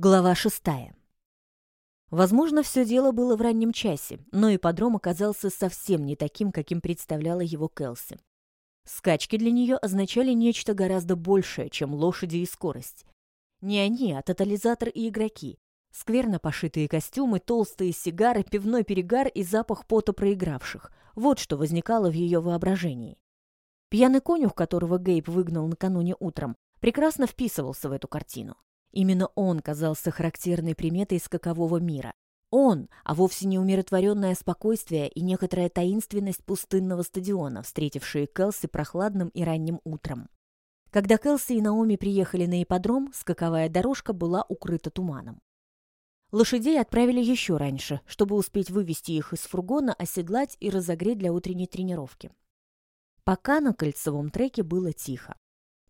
Глава шестая. Возможно, все дело было в раннем часе, но ипподром оказался совсем не таким, каким представляла его Келси. Скачки для нее означали нечто гораздо большее, чем лошади и скорость. Не они, а тотализатор и игроки. Скверно пошитые костюмы, толстые сигары, пивной перегар и запах пота проигравших. Вот что возникало в ее воображении. Пьяный конюх, которого Гейб выгнал накануне утром, прекрасно вписывался в эту картину. Именно он казался характерной приметой скакового мира. Он, а вовсе не умиротворенное спокойствие и некоторая таинственность пустынного стадиона, встретившие Келси прохладным и ранним утром. Когда Келси и Наоми приехали на ипподром, скаковая дорожка была укрыта туманом. Лошадей отправили еще раньше, чтобы успеть вывести их из фургона, оседлать и разогреть для утренней тренировки. Пока на кольцевом треке было тихо.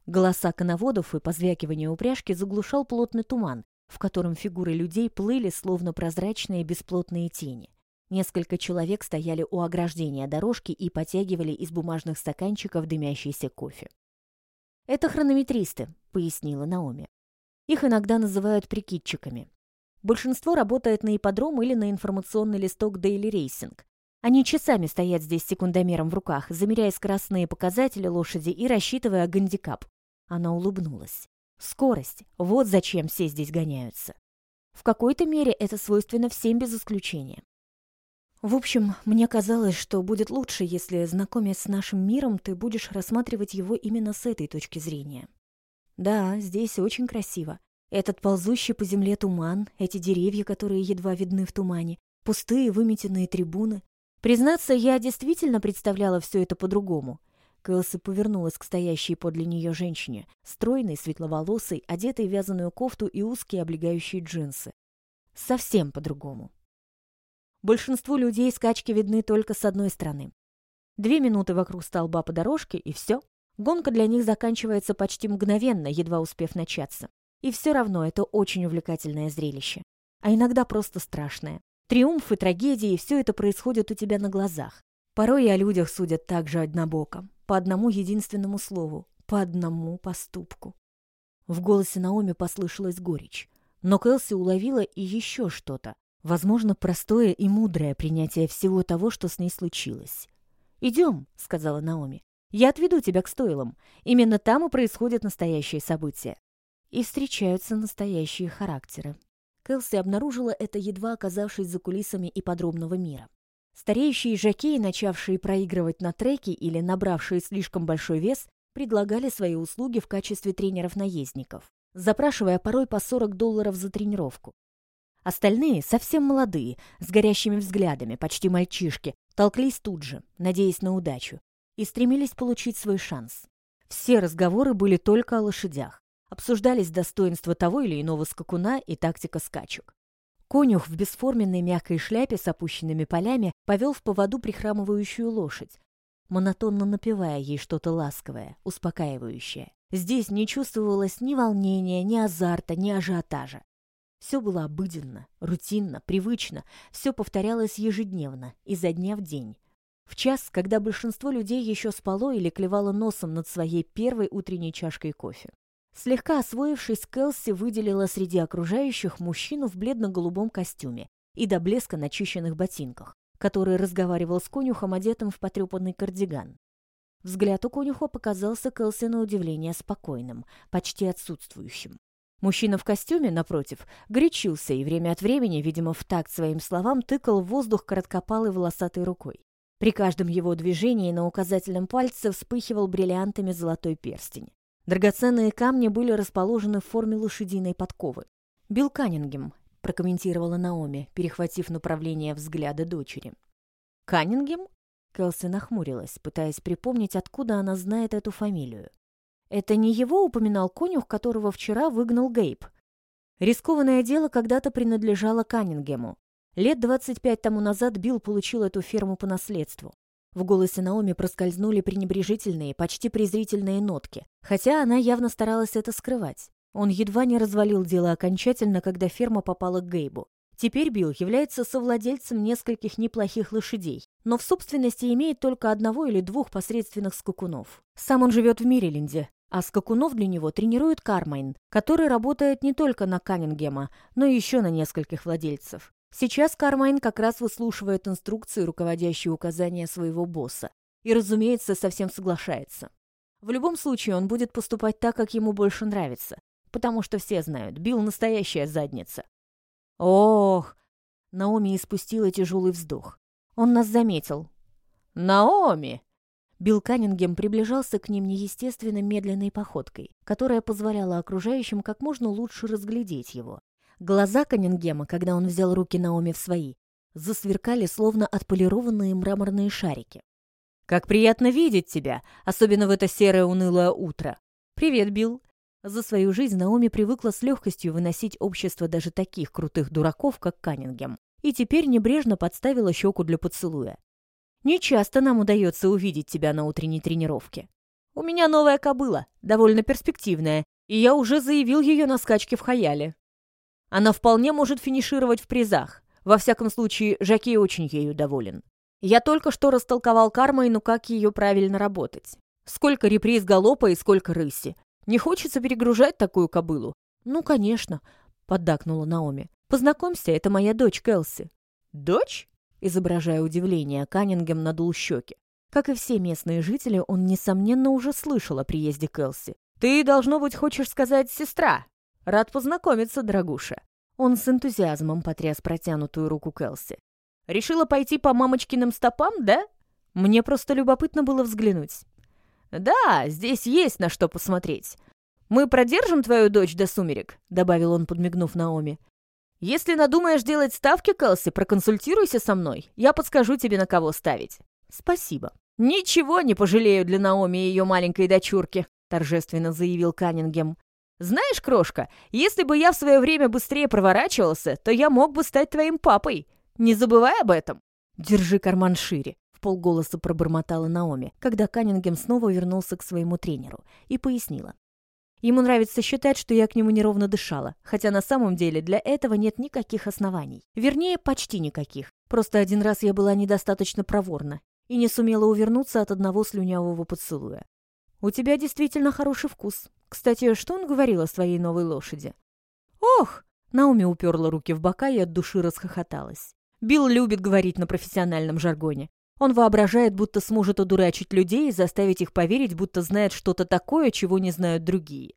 Голоса коноводов и позвякивание упряжки заглушал плотный туман, в котором фигуры людей плыли, словно прозрачные бесплотные тени. Несколько человек стояли у ограждения дорожки и потягивали из бумажных стаканчиков дымящийся кофе. «Это хронометристы», — пояснила Наоми. «Их иногда называют прикидчиками. Большинство работает на ипподром или на информационный листок Daily Racing. Они часами стоят здесь секундомером в руках, замеряя скоростные показатели лошади и рассчитывая гандикап. Она улыбнулась. Скорость. Вот зачем все здесь гоняются. В какой-то мере это свойственно всем без исключения. В общем, мне казалось, что будет лучше, если, знакомясь с нашим миром, ты будешь рассматривать его именно с этой точки зрения. Да, здесь очень красиво. Этот ползущий по земле туман, эти деревья, которые едва видны в тумане, пустые выметенные трибуны. Признаться, я действительно представляла все это по-другому. Кэлси повернулась к стоящей подле нее женщине, стройной, светловолосой, одетой в вязаную кофту и узкие облегающие джинсы. Совсем по-другому. Большинству людей скачки видны только с одной стороны. Две минуты вокруг столба по дорожке, и все. Гонка для них заканчивается почти мгновенно, едва успев начаться. И все равно это очень увлекательное зрелище. А иногда просто страшное. Триумфы, трагедии, все это происходит у тебя на глазах. Порой и о людях судят так же однобоко по одному единственному слову, по одному поступку. В голосе Наоми послышалась горечь, но Кэлси уловила и еще что-то, возможно, простое и мудрое принятие всего того, что с ней случилось. «Идем», — сказала Наоми. «Я отведу тебя к стойлам. Именно там и происходят настоящие события. И встречаются настоящие характеры». Кэлси обнаружила это, едва оказавшись за кулисами и подробного мира. Стареющие жокеи, начавшие проигрывать на треке или набравшие слишком большой вес, предлагали свои услуги в качестве тренеров-наездников, запрашивая порой по 40 долларов за тренировку. Остальные, совсем молодые, с горящими взглядами, почти мальчишки, толклись тут же, надеясь на удачу, и стремились получить свой шанс. Все разговоры были только о лошадях. Обсуждались достоинства того или иного скакуна и тактика скачек. Конюх в бесформенной мягкой шляпе с опущенными полями повел в поводу прихрамывающую лошадь, монотонно напевая ей что-то ласковое, успокаивающее. Здесь не чувствовалось ни волнения, ни азарта, ни ажиотажа. Все было обыденно, рутинно, привычно, все повторялось ежедневно, изо дня в день. В час, когда большинство людей еще спало или клевало носом над своей первой утренней чашкой кофе. Слегка освоившись, Кэлси выделила среди окружающих мужчину в бледно-голубом костюме и до блеска начищенных ботинках, который разговаривал с конюхом, одетым в потрепанный кардиган. Взгляд у конюха показался Кэлси на удивление спокойным, почти отсутствующим. Мужчина в костюме, напротив, горячился и время от времени, видимо, в такт своим словам, тыкал в воздух короткопалой волосатой рукой. При каждом его движении на указательном пальце вспыхивал бриллиантами золотой перстень. Драгоценные камни были расположены в форме лошадиной подковы. «Билл Каннингем», — прокомментировала Наоми, перехватив направление взгляда дочери. «Каннингем?» Кэлси нахмурилась, пытаясь припомнить, откуда она знает эту фамилию. «Это не его упоминал конюх, которого вчера выгнал Гейб?» Рискованное дело когда-то принадлежало Каннингему. Лет 25 тому назад Билл получил эту ферму по наследству. В голосе Наоми проскользнули пренебрежительные, почти презрительные нотки, хотя она явно старалась это скрывать. Он едва не развалил дело окончательно, когда ферма попала к Гейбу. Теперь Билл является совладельцем нескольких неплохих лошадей, но в собственности имеет только одного или двух посредственных скакунов. Сам он живет в Мириленде, А скакунов для него тренирует Кармайн, который работает не только на Каннингема, но еще на нескольких владельцев. Сейчас Кармайн как раз выслушивает инструкции, руководящие указания своего босса. И, разумеется, совсем соглашается. В любом случае, он будет поступать так, как ему больше нравится. Потому что все знают, Билл настоящая задница. Ох! Наоми испустила тяжелый вздох. Он нас заметил. «Наоми!» Билл Каннингем приближался к ним неестественно медленной походкой, которая позволяла окружающим как можно лучше разглядеть его. Глаза Каннингема, когда он взял руки Наоми в свои, засверкали, словно отполированные мраморные шарики. «Как приятно видеть тебя, особенно в это серое унылое утро. Привет, Билл!» За свою жизнь Наоми привыкла с легкостью выносить общество даже таких крутых дураков, как Каннингем, и теперь небрежно подставила щеку для поцелуя. Не часто нам удается увидеть тебя на утренней тренировке. У меня новая кобыла, довольно перспективная, и я уже заявил ее на скачке в Хаяле. Она вполне может финишировать в призах. Во всяком случае, Жаки очень ею доволен. Я только что растолковал Кармайну, как ее правильно работать. Сколько реприз галопа и сколько рыси. Не хочется перегружать такую кобылу? Ну, конечно, поддакнула Наоми. Познакомься, это моя дочь Келси. Дочь? Изображая удивление, Каннингем надул щеки. Как и все местные жители, он, несомненно, уже слышал о приезде Кэлси. «Ты, должно быть, хочешь сказать сестра. Рад познакомиться, дорогуша». Он с энтузиазмом потряс протянутую руку Кэлси. «Решила пойти по мамочкиным стопам, да? Мне просто любопытно было взглянуть». «Да, здесь есть на что посмотреть. Мы продержим твою дочь до сумерек», — добавил он, подмигнув Наоми. Если надумаешь делать ставки, Кэлси, проконсультируйся со мной. Я подскажу тебе, на кого ставить. Спасибо. Ничего не пожалею для Наоми и ее маленькой дочурки, торжественно заявил Каннингем. Знаешь, крошка, если бы я в свое время быстрее проворачивался, то я мог бы стать твоим папой. Не забывай об этом. Держи карман шире. В полголоса пробормотала Наоми, когда Каннингем снова вернулся к своему тренеру и пояснила. Ему нравится считать, что я к нему неровно дышала, хотя на самом деле для этого нет никаких оснований. Вернее, почти никаких. Просто один раз я была недостаточно проворна и не сумела увернуться от одного слюнявого поцелуя. «У тебя действительно хороший вкус. Кстати, что он говорил о своей новой лошади?» «Ох!» Науми уперла руки в бока и от души расхохоталась. Билл любит говорить на профессиональном жаргоне. Он воображает, будто сможет одурачить людей и заставить их поверить, будто знает что-то такое, чего не знают другие.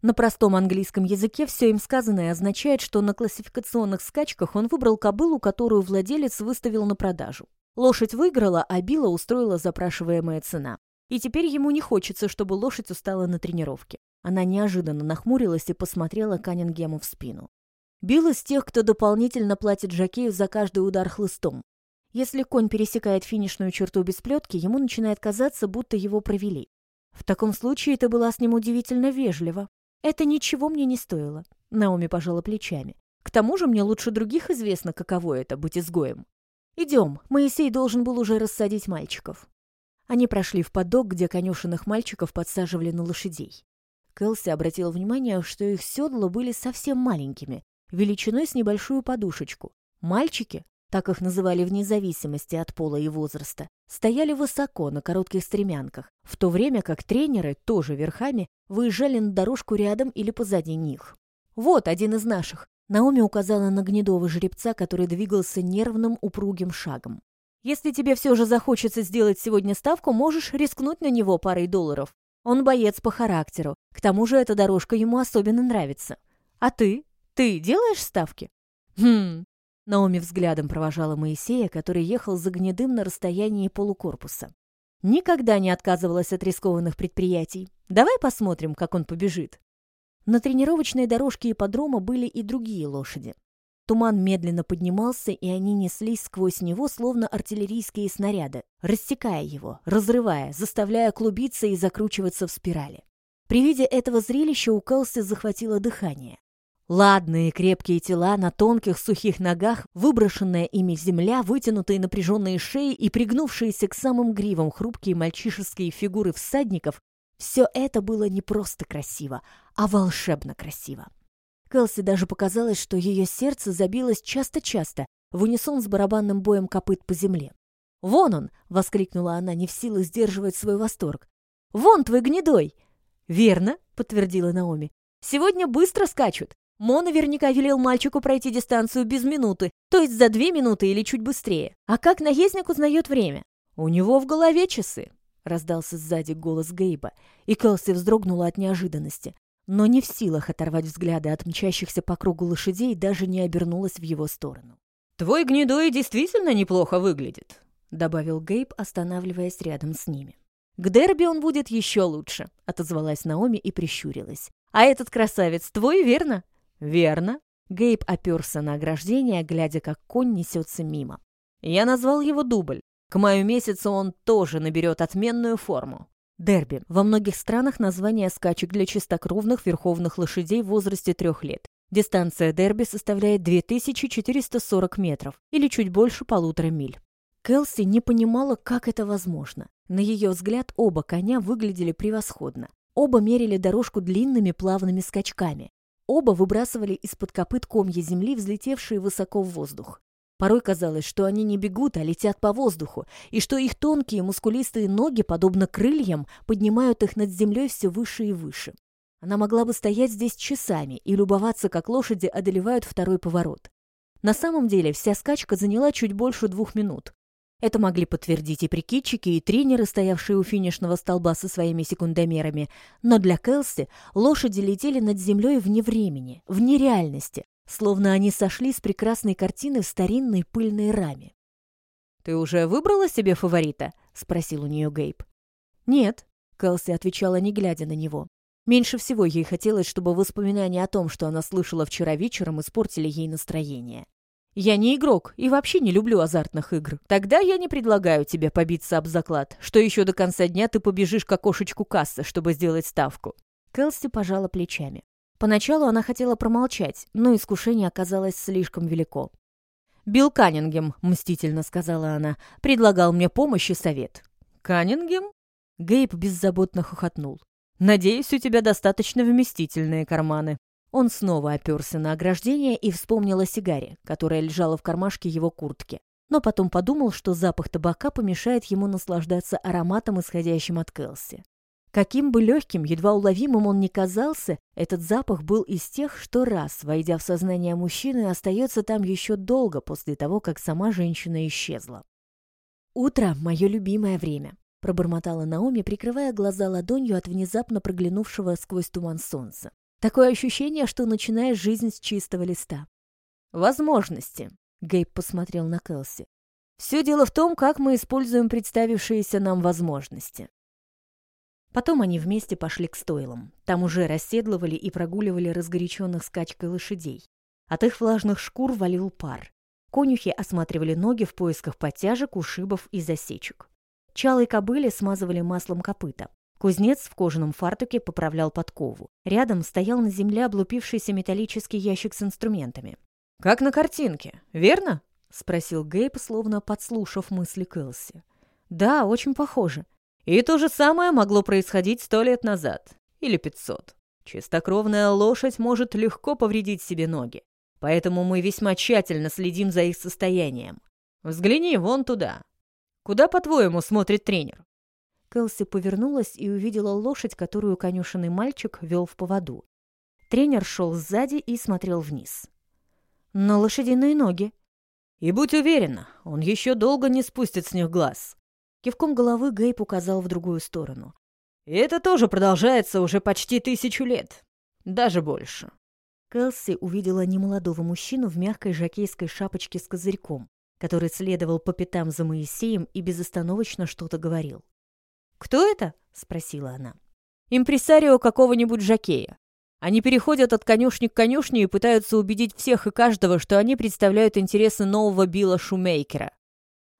На простом английском языке все им сказанное означает, что на классификационных скачках он выбрал кобылу, которую владелец выставил на продажу. Лошадь выиграла, а Билла устроила запрашиваемая цена. И теперь ему не хочется, чтобы лошадь устала на тренировке. Она неожиданно нахмурилась и посмотрела Каннингему в спину. Билл из тех, кто дополнительно платит жокею за каждый удар хлыстом. Если конь пересекает финишную черту без плетки, ему начинает казаться, будто его провели. В таком случае это была с ним удивительно вежливо. Это ничего мне не стоило. Наоми пожала плечами. К тому же мне лучше других известно, каково это — быть изгоем. Идем, Моисей должен был уже рассадить мальчиков. Они прошли в подок, где конюшенных мальчиков подсаживали на лошадей. Кэлси обратил внимание, что их седла были совсем маленькими, величиной с небольшую подушечку. Мальчики так их называли вне зависимости от пола и возраста, стояли высоко на коротких стремянках, в то время как тренеры, тоже верхами, выезжали на дорожку рядом или позади них. «Вот один из наших», — Наоми указала на гнедого жеребца, который двигался нервным упругим шагом. «Если тебе все же захочется сделать сегодня ставку, можешь рискнуть на него парой долларов. Он боец по характеру, к тому же эта дорожка ему особенно нравится. А ты? Ты делаешь ставки?» «Хм, Наоми взглядом провожала Моисея, который ехал за гнедым на расстоянии полукорпуса. Никогда не отказывалась от рискованных предприятий. Давай посмотрим, как он побежит. На тренировочной дорожке ипподрома были и другие лошади. Туман медленно поднимался, и они неслись сквозь него, словно артиллерийские снаряды, рассекая его, разрывая, заставляя клубиться и закручиваться в спирали. При виде этого зрелища у Кэлси захватило дыхание. Ладные крепкие тела на тонких сухих ногах, выброшенная ими земля, вытянутые напряженные шеи и пригнувшиеся к самым гривам хрупкие мальчишеские фигуры всадников — все это было не просто красиво, а волшебно красиво. Кэлси даже показалось, что ее сердце забилось часто-часто, в унисон с барабанным боем копыт по земле. «Вон он!» — воскликнула она, не в силах сдерживать свой восторг. «Вон твой гнедой!» «Верно», — подтвердила Наоми. «Сегодня быстро скачут. Мо наверняка велел мальчику пройти дистанцию без минуты, то есть за две минуты или чуть быстрее. А как наездник узнает время? У него в голове часы. Раздался сзади голос Гейба, и Кэлси вздрогнула от неожиданности, но не в силах оторвать взгляды от мчащихся по кругу лошадей даже не обернулась в его сторону. «Твой гнедой действительно неплохо выглядит», — добавил Гейб, останавливаясь рядом с ними. «К дерби он будет еще лучше», — отозвалась Наоми и прищурилась. «А этот красавец твой, верно?» «Верно». Гейб оперся на ограждение, глядя, как конь несется мимо. «Я назвал его дубль. К маю месяцу он тоже наберет отменную форму». Дерби. Во многих странах название скачек для чистокровных верховных лошадей в возрасте трех лет. Дистанция дерби составляет 2440 метров, или чуть больше полутора миль. Келси не понимала, как это возможно. На ее взгляд, оба коня выглядели превосходно. Оба мерили дорожку длинными плавными скачками. Оба выбрасывали из-под копыт комья земли, взлетевшие высоко в воздух. Порой казалось, что они не бегут, а летят по воздуху, и что их тонкие мускулистые ноги, подобно крыльям, поднимают их над землей все выше и выше. Она могла бы стоять здесь часами и любоваться, как лошади одолевают второй поворот. На самом деле вся скачка заняла чуть больше двух минут. Это могли подтвердить и прикидчики, и тренеры, стоявшие у финишного столба со своими секундомерами. Но для Келси лошади летели над землей вне времени, вне реальности, словно они сошли с прекрасной картины в старинной пыльной раме. «Ты уже выбрала себе фаворита?» — спросил у нее Гейб. «Нет», — Келси отвечала, не глядя на него. Меньше всего ей хотелось, чтобы воспоминания о том, что она слышала вчера вечером, испортили ей настроение. Я не игрок и вообще не люблю азартных игр. Тогда я не предлагаю тебе побиться об заклад, что еще до конца дня ты побежишь к окошечку кассы, чтобы сделать ставку». Кэлси пожала плечами. Поначалу она хотела промолчать, но искушение оказалось слишком велико. «Билл Каннингем», — мстительно сказала она, — «предлагал мне помощь и совет». «Каннингем?» Гейб беззаботно хохотнул. «Надеюсь, у тебя достаточно вместительные карманы». Он снова оперся на ограждение и вспомнил о сигаре, которая лежала в кармашке его куртки. Но потом подумал, что запах табака помешает ему наслаждаться ароматом, исходящим от Келси. Каким бы легким, едва уловимым он ни казался, этот запах был из тех, что раз, войдя в сознание мужчины, остается там еще долго после того, как сама женщина исчезла. «Утро — мое любимое время», — пробормотала Наоми, прикрывая глаза ладонью от внезапно проглянувшего сквозь туман солнца. Такое ощущение, что начинаешь жизнь с чистого листа. Возможности. Гейб посмотрел на Келси. Все дело в том, как мы используем представившиеся нам возможности. Потом они вместе пошли к стойлам. Там уже расседлывали и прогуливали разгоряченных скачкой лошадей. От их влажных шкур валил пар. Конюхи осматривали ноги в поисках подтяжек, ушибов и засечек. Чалой кобыле смазывали маслом копыта. Кузнец в кожаном фартуке поправлял подкову. Рядом стоял на земле облупившийся металлический ящик с инструментами. «Как на картинке, верно?» — спросил Гейб, словно подслушав мысли Кэлси. «Да, очень похоже». «И то же самое могло происходить сто лет назад. Или пятьсот. Чистокровная лошадь может легко повредить себе ноги. Поэтому мы весьма тщательно следим за их состоянием. Взгляни вон туда. Куда, по-твоему, смотрит тренер? Кэлси повернулась и увидела лошадь, которую конюшенный мальчик вел в поводу. Тренер шел сзади и смотрел вниз. «На лошадиные ноги». «И будь уверена, он еще долго не спустит с них глаз». Кивком головы Гейб указал в другую сторону. «И это тоже продолжается уже почти тысячу лет. Даже больше». Кэлси увидела немолодого мужчину в мягкой жакейской шапочке с козырьком, который следовал по пятам за Моисеем и безостановочно что-то говорил. «Кто это?» — спросила она. «Импресарио какого-нибудь жакея. Они переходят от конюшни к конюшне и пытаются убедить всех и каждого, что они представляют интересы нового Билла Шумейкера».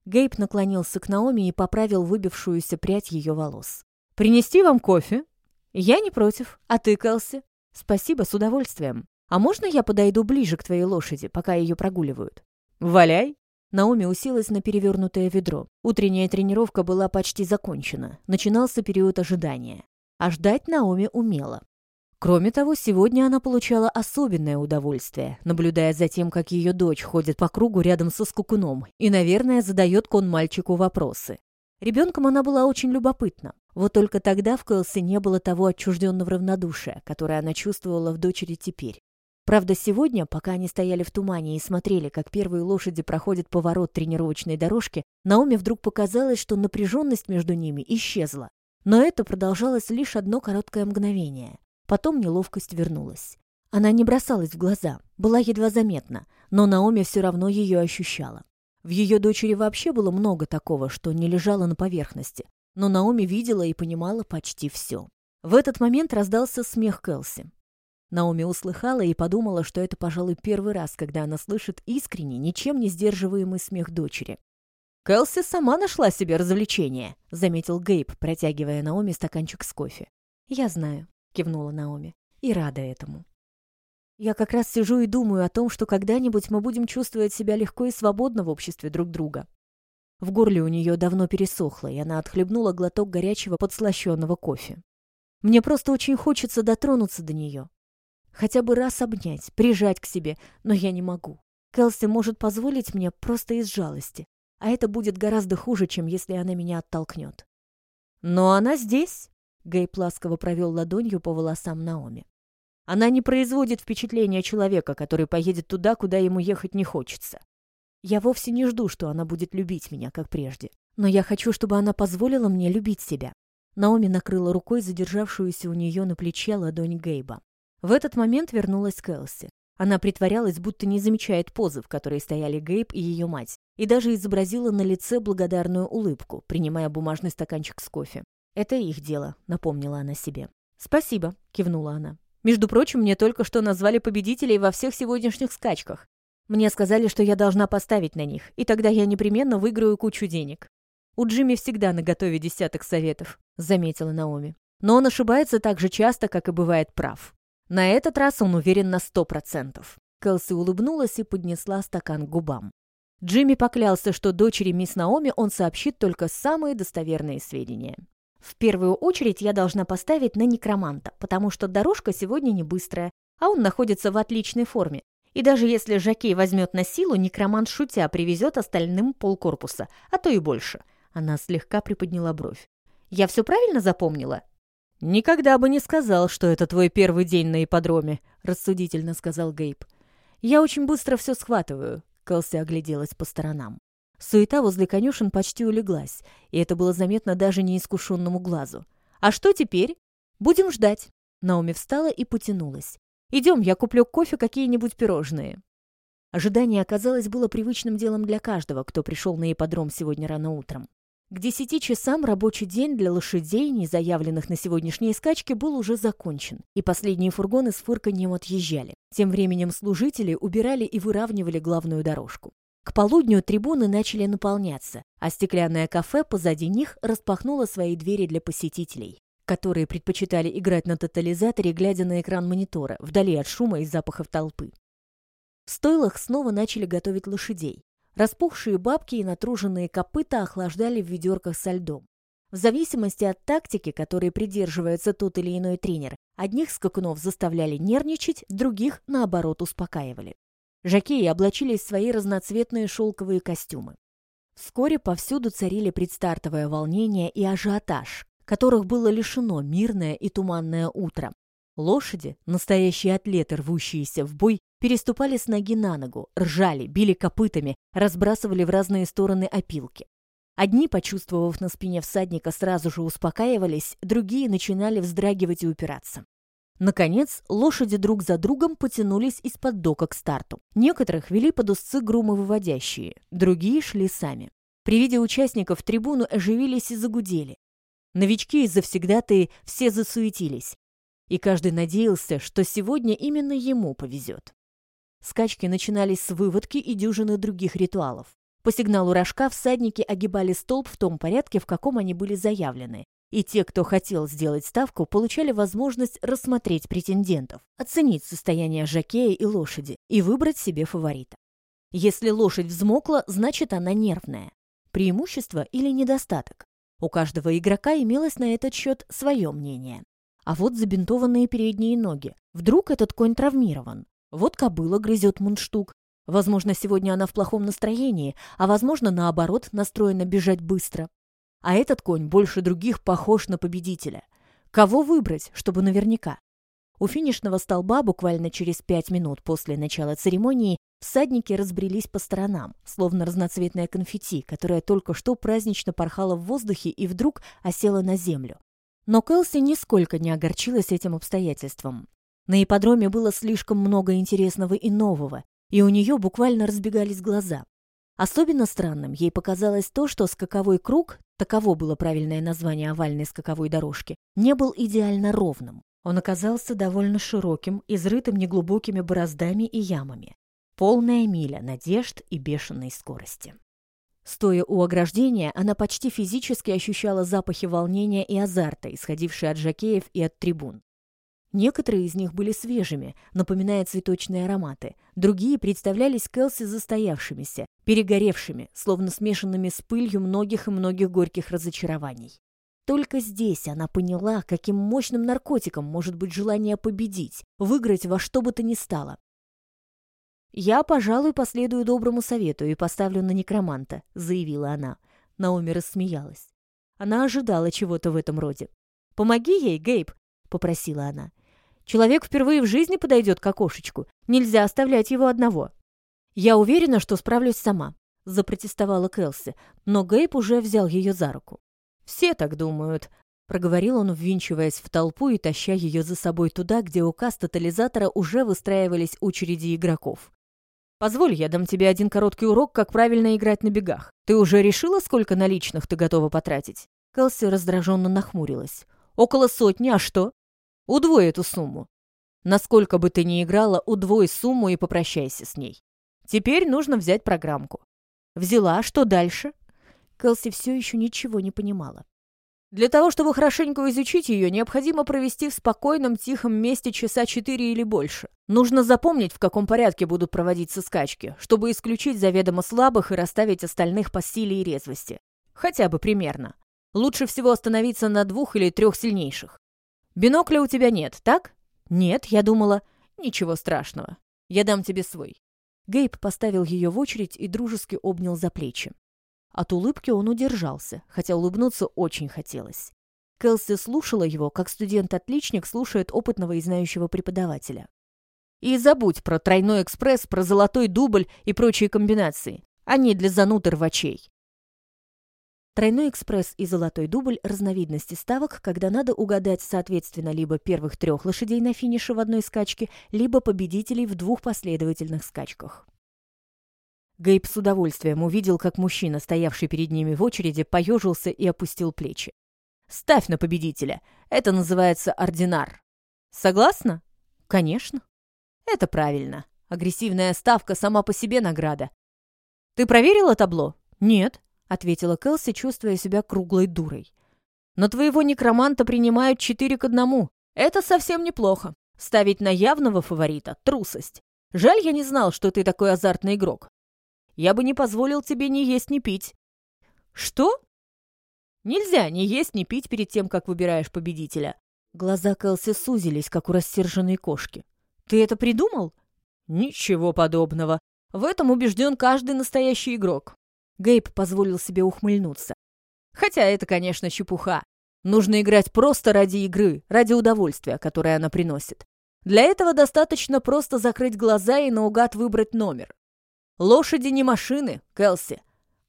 Гейб наклонился к Наоми и поправил выбившуюся прядь ее волос. «Принести вам кофе?» «Я не против. А ты, Кэлси?» «Спасибо, с удовольствием. А можно я подойду ближе к твоей лошади, пока ее прогуливают?» «Валяй!» Наоми уселась на перевернутое ведро. Утренняя тренировка была почти закончена. Начинался период ожидания. А ждать Наоми умела. Кроме того, сегодня она получала особенное удовольствие, наблюдая за тем, как ее дочь ходит по кругу рядом со скукуном и, наверное, задает кон мальчику вопросы. Ребенком она была очень любопытна. Вот только тогда в Кэлсе не было того отчужденного равнодушия, которое она чувствовала в дочери теперь. Правда, сегодня, пока они стояли в тумане и смотрели, как первые лошади проходят поворот тренировочной дорожки, Наоми вдруг показалось, что напряженность между ними исчезла. Но это продолжалось лишь одно короткое мгновение. Потом неловкость вернулась. Она не бросалась в глаза, была едва заметна, но Наоми все равно ее ощущала. В ее дочери вообще было много такого, что не лежало на поверхности, но Наоми видела и понимала почти все. В этот момент раздался смех Кэлси. Наоми услыхала и подумала, что это, пожалуй, первый раз, когда она слышит искренний, ничем не сдерживаемый смех дочери. «Кэлси сама нашла себе развлечение», — заметил Гейб, протягивая Наоми стаканчик с кофе. «Я знаю», — кивнула Наоми, — «и рада этому». «Я как раз сижу и думаю о том, что когда-нибудь мы будем чувствовать себя легко и свободно в обществе друг друга». В горле у нее давно пересохло, и она отхлебнула глоток горячего подслащенного кофе. «Мне просто очень хочется дотронуться до нее, Хотя бы раз обнять, прижать к себе, но я не могу. Келси может позволить мне просто из жалости, а это будет гораздо хуже, чем если она меня оттолкнет. Но она здесь, Гейб ласково провел ладонью по волосам Наоми. Она не производит впечатления человека, который поедет туда, куда ему ехать не хочется. Я вовсе не жду, что она будет любить меня, как прежде. Но я хочу, чтобы она позволила мне любить себя. Наоми накрыла рукой задержавшуюся у нее на плече ладонь Гейба. В этот момент вернулась Кэлси. Она притворялась, будто не замечает позы, в которой стояли Гейб и ее мать, и даже изобразила на лице благодарную улыбку, принимая бумажный стаканчик с кофе. «Это их дело», — напомнила она себе. «Спасибо», — кивнула она. «Между прочим, мне только что назвали победителей во всех сегодняшних скачках. Мне сказали, что я должна поставить на них, и тогда я непременно выиграю кучу денег. У Джимми всегда наготове десяток советов», — заметила Наоми. «Но он ошибается так же часто, как и бывает прав. На этот раз он уверен на сто процентов. Кэлси улыбнулась и поднесла стакан к губам. Джимми поклялся, что дочери мисс Наоми он сообщит только самые достоверные сведения. В первую очередь я должна поставить на некроманта, потому что дорожка сегодня не быстрая, а он находится в отличной форме. И даже если Жакей возьмет на силу, некромант шутя привезет остальным полкорпуса, а то и больше. Она слегка приподняла бровь. «Я все правильно запомнила?» «Никогда бы не сказал, что это твой первый день на ипподроме», — рассудительно сказал Гейб. «Я очень быстро все схватываю», — Кэлси огляделась по сторонам. Суета возле конюшен почти улеглась, и это было заметно даже неискушенному глазу. «А что теперь? Будем ждать». Наоми встала и потянулась. «Идем, я куплю кофе какие-нибудь пирожные». Ожидание оказалось было привычным делом для каждого, кто пришел на ипподром сегодня рано утром. К десяти часам рабочий день для лошадей, не заявленных на сегодняшние скачки, был уже закончен, и последние фургоны с фырканьем отъезжали. Тем временем служители убирали и выравнивали главную дорожку. К полудню трибуны начали наполняться, а стеклянное кафе позади них распахнуло свои двери для посетителей, которые предпочитали играть на тотализаторе, глядя на экран монитора, вдали от шума и запахов толпы. В стойлах снова начали готовить лошадей. Распухшие бабки и натруженные копыта охлаждали в ведерках со льдом. В зависимости от тактики, которой придерживается тот или иной тренер, одних скакунов заставляли нервничать, других, наоборот, успокаивали. Жакеи облачились в свои разноцветные шелковые костюмы. Вскоре повсюду царили предстартовое волнение и ажиотаж, которых было лишено мирное и туманное утро. Лошади, настоящие атлеты, рвущиеся в бой, переступали с ноги на ногу, ржали, били копытами, разбрасывали в разные стороны опилки. Одни, почувствовав на спине всадника, сразу же успокаивались, другие начинали вздрагивать и упираться. Наконец, лошади друг за другом потянулись из-под дока к старту. Некоторых вели под узцы грумы выводящие, другие шли сами. При виде участников трибуну оживились и загудели. Новички и завсегдатые все засуетились, и каждый надеялся, что сегодня именно ему повезет. Скачки начинались с выводки и дюжины других ритуалов. По сигналу рожка всадники огибали столб в том порядке, в каком они были заявлены. И те, кто хотел сделать ставку, получали возможность рассмотреть претендентов, оценить состояние жакея и лошади и выбрать себе фаворита. Если лошадь взмокла, значит она нервная. Преимущество или недостаток? У каждого игрока имелось на этот счет свое мнение. А вот забинтованные передние ноги. Вдруг этот конь травмирован? Вот кобыла грызет мундштук. Возможно, сегодня она в плохом настроении, а возможно, наоборот, настроена бежать быстро. А этот конь больше других похож на победителя. Кого выбрать, чтобы наверняка? У финишного столба буквально через пять минут после начала церемонии всадники разбрелись по сторонам, словно разноцветное конфетти, которое только что празднично порхало в воздухе и вдруг осело на землю. Но Кэлси нисколько не огорчилась этим обстоятельством. На ипподроме было слишком много интересного и нового, и у нее буквально разбегались глаза. Особенно странным ей показалось то, что скаковой круг, таково было правильное название овальной скаковой дорожки, не был идеально ровным. Он оказался довольно широким, изрытым неглубокими бороздами и ямами. Полная миля надежд и бешеной скорости. Стоя у ограждения, она почти физически ощущала запахи волнения и азарта, исходившие от жакеев и от трибун. Некоторые из них были свежими, напоминая цветочные ароматы. Другие представлялись Кэлси застоявшимися, перегоревшими, словно смешанными с пылью многих и многих горьких разочарований. Только здесь она поняла, каким мощным наркотиком может быть желание победить, выиграть во что бы то ни стало. «Я, пожалуй, последую доброму совету и поставлю на некроманта», — заявила она. Наоми рассмеялась. Она ожидала чего-то в этом роде. «Помоги ей, Гейб», — попросила она. «Человек впервые в жизни подойдет к окошечку. Нельзя оставлять его одного». «Я уверена, что справлюсь сама», — запротестовала Кэлси, но Гейб уже взял ее за руку. «Все так думают», — проговорил он, ввинчиваясь в толпу и таща ее за собой туда, где у касс тотализатора уже выстраивались очереди игроков. «Позволь, я дам тебе один короткий урок, как правильно играть на бегах. Ты уже решила, сколько наличных ты готова потратить?» Кэлси раздраженно нахмурилась. «Около сотни, а что?» «Удвой эту сумму. Насколько бы ты ни играла, удвой сумму и попрощайся с ней. Теперь нужно взять программку». «Взяла, что дальше?» Кэлси все еще ничего не понимала. Для того, чтобы хорошенько изучить ее, необходимо провести в спокойном, тихом месте часа четыре или больше. Нужно запомнить, в каком порядке будут проводиться скачки, чтобы исключить заведомо слабых и расставить остальных по силе и резвости. Хотя бы примерно. Лучше всего остановиться на двух или трех сильнейших. Бинокля у тебя нет, так? Нет, я думала. Ничего страшного. Я дам тебе свой. Гейб поставил ее в очередь и дружески обнял за плечи. От улыбки он удержался, хотя улыбнуться очень хотелось. Кэлси слушала его, как студент-отличник слушает опытного и знающего преподавателя. И забудь про тройной экспресс, про золотой дубль и прочие комбинации. Они для зануд рвачей. Тройной экспресс и золотой дубль – разновидности ставок, когда надо угадать, соответственно, либо первых трех лошадей на финише в одной скачке, либо победителей в двух последовательных скачках. Гейб с удовольствием увидел, как мужчина, стоявший перед ними в очереди, поежился и опустил плечи. «Ставь на победителя. Это называется ординар. Согласна?» «Конечно». «Это правильно. Агрессивная ставка сама по себе награда». «Ты проверила табло?» «Нет», — ответила Кэлси, чувствуя себя круглой дурой. «Но твоего некроманта принимают четыре к одному. Это совсем неплохо. Ставить на явного фаворита — трусость. Жаль, я не знал, что ты такой азартный игрок. Я бы не позволил тебе ни есть, ни пить». «Что?» «Нельзя ни есть, ни пить перед тем, как выбираешь победителя». Глаза Кэлси сузились, как у рассерженной кошки. «Ты это придумал?» «Ничего подобного. В этом убежден каждый настоящий игрок». Гейб позволил себе ухмыльнуться. «Хотя это, конечно, чепуха. Нужно играть просто ради игры, ради удовольствия, которое она приносит. Для этого достаточно просто закрыть глаза и наугад выбрать номер. Лошади не машины, Келси.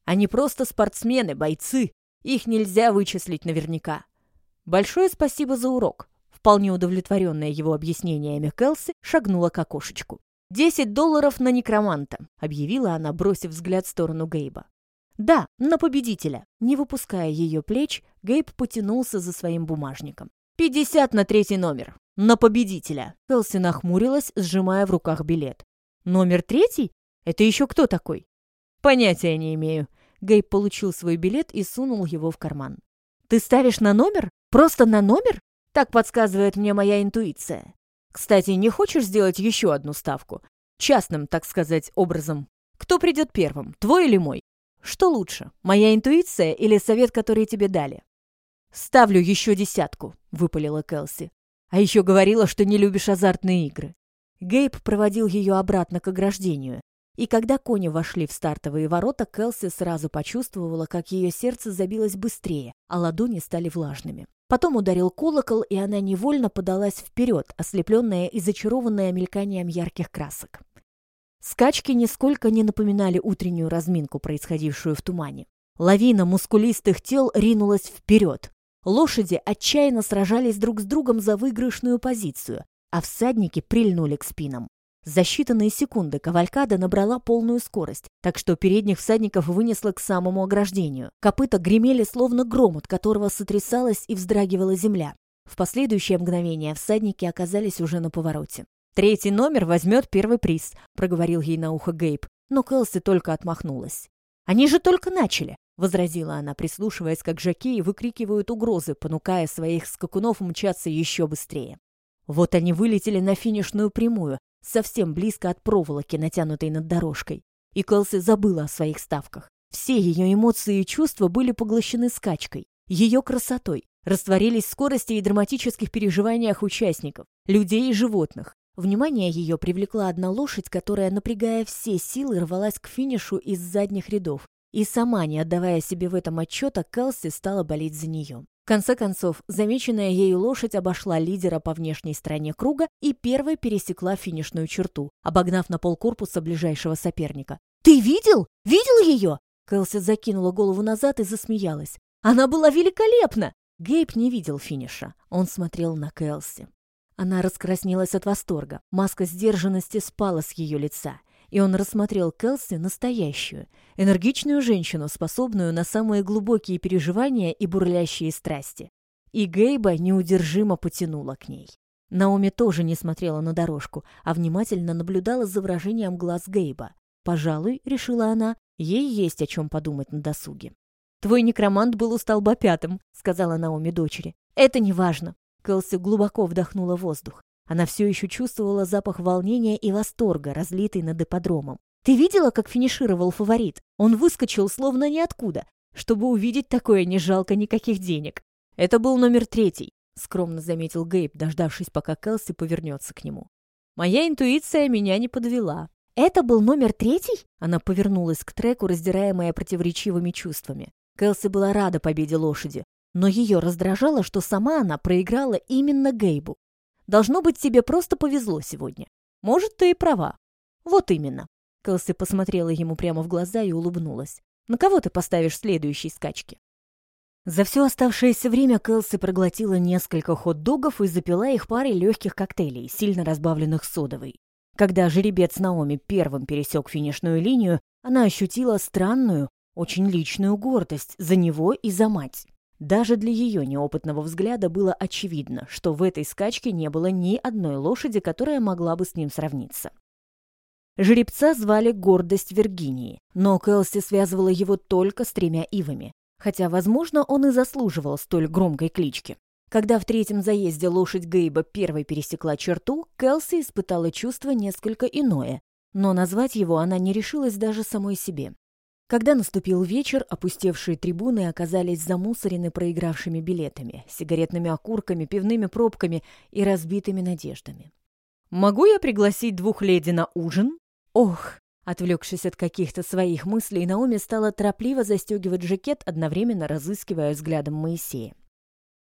Они просто спортсмены, бойцы. Их нельзя вычислить наверняка. Большое спасибо за урок. Вполне удовлетворенная его объяснениями Келси шагнула к окошечку. «Десять долларов на некроманта», — объявила она, бросив взгляд в сторону Гейба. «Да, на победителя». Не выпуская ее плеч, Гейб потянулся за своим бумажником. «Пятьдесят на третий номер. На победителя». Келси нахмурилась, сжимая в руках билет. «Номер третий? Это еще кто такой? Понятия не имею. Гейб получил свой билет и сунул его в карман. Ты ставишь на номер? Просто на номер? Так подсказывает мне моя интуиция. Кстати, не хочешь сделать еще одну ставку? Частным, так сказать, образом. Кто придет первым, твой или мой? Что лучше, моя интуиция или совет, который тебе дали? «Ставлю еще десятку», — выпалила Келси. «А еще говорила, что не любишь азартные игры». Гейб проводил ее обратно к ограждению, И когда кони вошли в стартовые ворота, Келси сразу почувствовала, как ее сердце забилось быстрее, а ладони стали влажными. Потом ударил колокол, и она невольно подалась вперед, ослепленная и зачарованная мельканием ярких красок. Скачки нисколько не напоминали утреннюю разминку, происходившую в тумане. Лавина мускулистых тел ринулась вперед. Лошади отчаянно сражались друг с другом за выигрышную позицию, а всадники прильнули к спинам. За считанные секунды кавалькада набрала полную скорость, так что передних всадников вынесло к самому ограждению. Копыта гремели словно гром, от которого сотрясалась и вздрагивала земля. В последующее мгновение всадники оказались уже на повороте. «Третий номер возьмет первый приз», — проговорил ей на ухо Гейб, но Кэлси только отмахнулась. «Они же только начали», — возразила она, прислушиваясь, как жакеи выкрикивают угрозы, понукая своих скакунов мчаться еще быстрее. Вот они вылетели на финишную прямую, совсем близко от проволоки, натянутой над дорожкой. И Кэлси забыла о своих ставках. Все ее эмоции и чувства были поглощены скачкой, ее красотой, растворились в скорости и драматических переживаниях участников, людей и животных. Внимание ее привлекла одна лошадь, которая, напрягая все силы, рвалась к финишу из задних рядов. И сама, не отдавая себе в этом отчета, Кэлси стала болеть за нее. В конце концов, замеченная ею лошадь обошла лидера по внешней стороне круга и первой пересекла финишную черту, обогнав на полкорпуса ближайшего соперника. «Ты видел? Видел ее?» Кэлси закинула голову назад и засмеялась. «Она была великолепна!» Гейб не видел финиша. Он смотрел на Кэлси. Она раскраснелась от восторга. Маска сдержанности спала с ее лица и он рассмотрел Келси настоящую, энергичную женщину, способную на самые глубокие переживания и бурлящие страсти. И Гейба неудержимо потянула к ней. Наоми тоже не смотрела на дорожку, а внимательно наблюдала за выражением глаз Гейба. «Пожалуй», — решила она, — «ей есть о чем подумать на досуге». «Твой некромант был у столба пятым», — сказала Наоми дочери. «Это не важно». Кэлси глубоко вдохнула воздух. Она все еще чувствовала запах волнения и восторга, разлитый над ипподромом. «Ты видела, как финишировал фаворит? Он выскочил словно ниоткуда. Чтобы увидеть такое, не жалко никаких денег. Это был номер третий», — скромно заметил Гейб, дождавшись, пока Келси повернется к нему. «Моя интуиция меня не подвела». «Это был номер третий?» Она повернулась к треку, раздираемая противоречивыми чувствами. Келси была рада победе лошади, но ее раздражало, что сама она проиграла именно Гейбу. Должно быть, тебе просто повезло сегодня. Может, ты и права. Вот именно. Кэлси посмотрела ему прямо в глаза и улыбнулась. На кого ты поставишь следующей скачки? За все оставшееся время Кэлси проглотила несколько хот-догов и запила их парой легких коктейлей, сильно разбавленных содовой. Когда жеребец Наоми первым пересек финишную линию, она ощутила странную, очень личную гордость за него и за мать. Даже для ее неопытного взгляда было очевидно, что в этой скачке не было ни одной лошади, которая могла бы с ним сравниться. Жеребца звали Гордость Виргинии, но Кэлси связывала его только с тремя ивами, хотя, возможно, он и заслуживал столь громкой клички. Когда в третьем заезде лошадь Гейба первой пересекла черту, Кэлси испытала чувство несколько иное, но назвать его она не решилась даже самой себе. Когда наступил вечер, опустевшие трибуны оказались замусорены проигравшими билетами, сигаретными окурками, пивными пробками и разбитыми надеждами. «Могу я пригласить двух леди на ужин?» «Ох!» Отвлекшись от каких-то своих мыслей, Наоми стала торопливо застегивать жакет, одновременно разыскивая взглядом Моисея.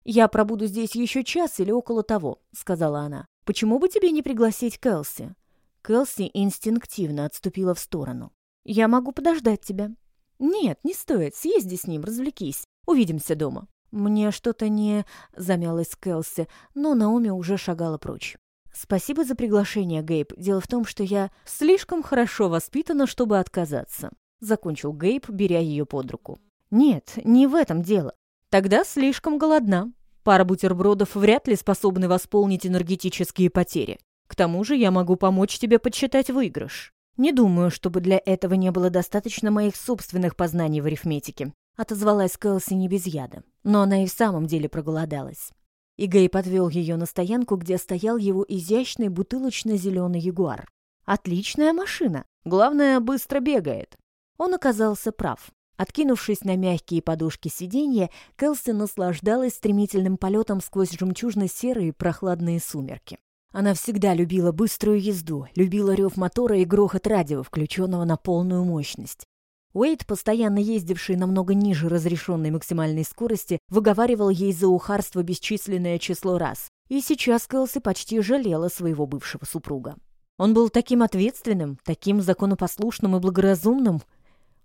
«Я пробуду здесь еще час или около того», — сказала она. «Почему бы тебе не пригласить Кэлси?» Кэлси инстинктивно отступила в сторону. «Я могу подождать тебя». «Нет, не стоит. Съезди с ним, развлекись. Увидимся дома». «Мне что-то не...» — замялась Кэлси, но Наоми уже шагала прочь. «Спасибо за приглашение, Гейб. Дело в том, что я слишком хорошо воспитана, чтобы отказаться», — закончил Гейб, беря ее под руку. «Нет, не в этом дело. Тогда слишком голодна. Пара бутербродов вряд ли способны восполнить энергетические потери. К тому же я могу помочь тебе подсчитать выигрыш». «Не думаю, чтобы для этого не было достаточно моих собственных познаний в арифметике», отозвалась Кэлси не без яда. Но она и в самом деле проголодалась. И Гей подвел ее на стоянку, где стоял его изящный бутылочно-зеленый ягуар. «Отличная машина! Главное, быстро бегает!» Он оказался прав. Откинувшись на мягкие подушки сиденья, Кэлси наслаждалась стремительным полетом сквозь жемчужно-серые прохладные сумерки. Она всегда любила быструю езду, любила рев мотора и грохот радио, включенного на полную мощность. Уэйд, постоянно ездивший намного ниже разрешенной максимальной скорости, выговаривал ей за ухарство бесчисленное число раз, и сейчас Кэлси почти жалела своего бывшего супруга. Он был таким ответственным, таким законопослушным и благоразумным,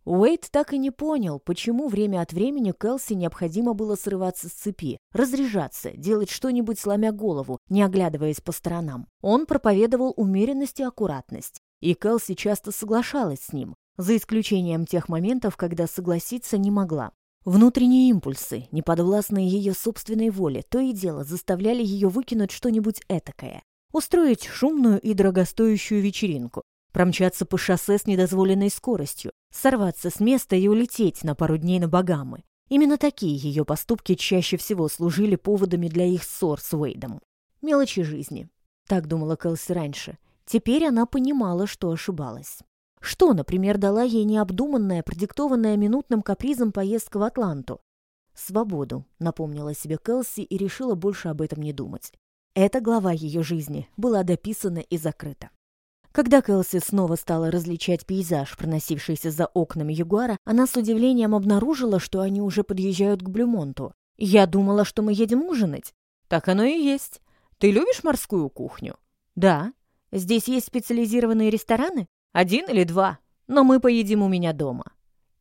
Уэйд так и не понял, почему время от времени Кэлси необходимо было срываться с цепи, разряжаться, делать что-нибудь сломя голову, не оглядываясь по сторонам. Он проповедовал умеренность и аккуратность, и Кэлси часто соглашалась с ним, за исключением тех моментов, когда согласиться не могла. Внутренние импульсы, неподвластные ее собственной воле, то и дело заставляли ее выкинуть что-нибудь этакое. Устроить шумную и дорогостоящую вечеринку, промчаться по шоссе с недозволенной скоростью, сорваться с места и улететь на пару дней на Багамы. Именно такие ее поступки чаще всего служили поводами для их ссор с Уэйдом. Мелочи жизни. Так думала Кэлси раньше. Теперь она понимала, что ошибалась. Что, например, дала ей необдуманная, продиктованная минутным капризом поездка в Атланту? «Свободу», — напомнила себе Кэлси и решила больше об этом не думать. Эта глава ее жизни была дописана и закрыта. Когда Кэлси снова стала различать пейзаж, проносившийся за окнами Ягуара, она с удивлением обнаружила, что они уже подъезжают к Блюмонту. «Я думала, что мы едем ужинать». «Так оно и есть. Ты любишь морскую кухню?» «Да. Здесь есть специализированные рестораны?» «Один или два. Но мы поедим у меня дома».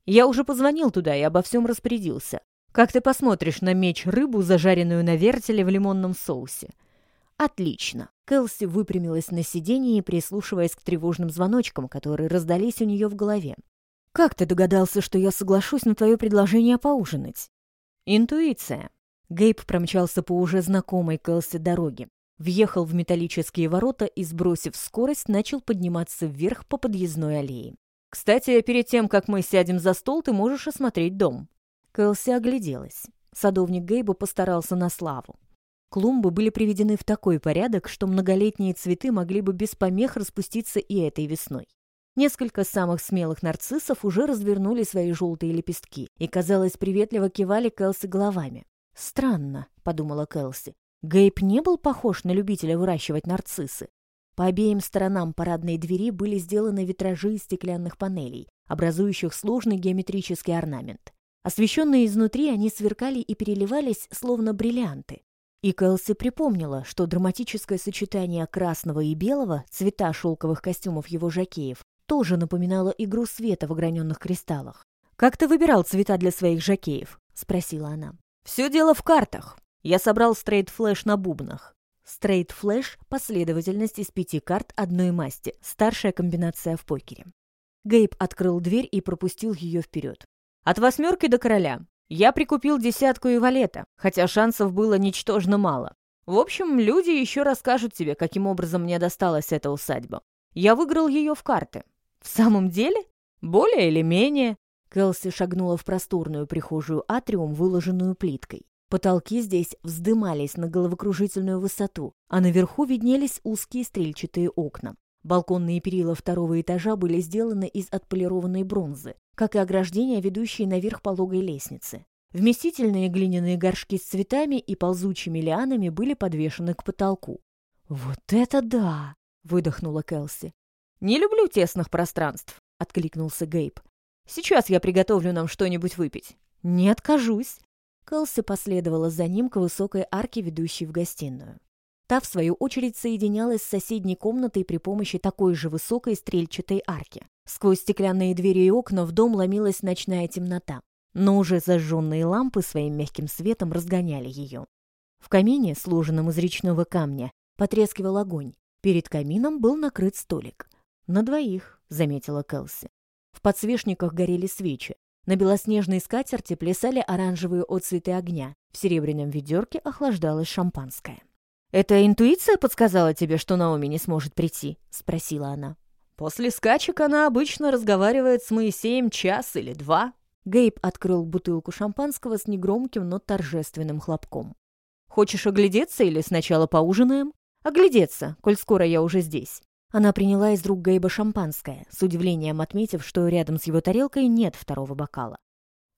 Я уже позвонил туда и обо всем распорядился. Как ты посмотришь на меч-рыбу, зажаренную на вертеле в лимонном соусе? Отлично. Кэлси выпрямилась на сиденье, прислушиваясь к тревожным звоночкам, которые раздались у нее в голове. «Как ты догадался, что я соглашусь на твое предложение поужинать?» «Интуиция». Гейб промчался по уже знакомой Кэлси дороге. Въехал в металлические ворота и, сбросив скорость, начал подниматься вверх по подъездной аллее. «Кстати, перед тем, как мы сядем за стол, ты можешь осмотреть дом». Кэлси огляделась. Садовник Гейба постарался на славу. Клумбы были приведены в такой порядок, что многолетние цветы могли бы без помех распуститься и этой весной. Несколько самых смелых нарциссов уже развернули свои желтые лепестки и, казалось, приветливо кивали Кэлси головами. «Странно», — подумала Кэлси. Гейб не был похож на любителя выращивать нарциссы. По обеим сторонам парадной двери были сделаны витражи из стеклянных панелей, образующих сложный геометрический орнамент. Освещенные изнутри, они сверкали и переливались, словно бриллианты. И Кэлси припомнила, что драматическое сочетание красного и белого, цвета шелковых костюмов его жокеев, тоже напоминало игру света в ограненных кристаллах. «Как ты выбирал цвета для своих жокеев?» — спросила она. «Все дело в картах. Я собрал стрейт-флэш на бубнах. Стрейт-флэш — последовательность из пяти карт одной масти, старшая комбинация в покере. Гейб открыл дверь и пропустил ее вперед. «От восьмерки до короля. Я прикупил десятку и валета, хотя шансов было ничтожно мало. В общем, люди еще расскажут тебе, каким образом мне досталась эта усадьба. Я выиграл ее в карты. В самом деле? Более или менее? Кэлси шагнула в просторную прихожую атриум, выложенную плиткой. Потолки здесь вздымались на головокружительную высоту, а наверху виднелись узкие стрельчатые окна. Балконные перила второго этажа были сделаны из отполированной бронзы, как и ограждения, ведущие наверх пологой лестницы. Вместительные глиняные горшки с цветами и ползучими лианами были подвешены к потолку. «Вот это да!» — выдохнула Келси. «Не люблю тесных пространств», — откликнулся Гейб. «Сейчас я приготовлю нам что-нибудь выпить». «Не откажусь». Келси последовала за ним к высокой арке, ведущей в гостиную. Та, в свою очередь, соединялась с соседней комнатой при помощи такой же высокой стрельчатой арки. Сквозь стеклянные двери и окна в дом ломилась ночная темнота, но уже зажженные лампы своим мягким светом разгоняли ее. В камине, сложенном из речного камня, потрескивал огонь. Перед камином был накрыт столик. «На двоих», — заметила Кэлси. В подсвечниках горели свечи. На белоснежной скатерти плясали оранжевые отцветы огня. В серебряном ведерке охлаждалось шампанское. «Это интуиция подсказала тебе, что Наоми не сможет прийти?» — спросила она. «После скачек она обычно разговаривает с Моисеем час или два». Гейб открыл бутылку шампанского с негромким, но торжественным хлопком. «Хочешь оглядеться или сначала поужинаем?» «Оглядеться, коль скоро я уже здесь». Она приняла из рук Гейба шампанское, с удивлением отметив, что рядом с его тарелкой нет второго бокала.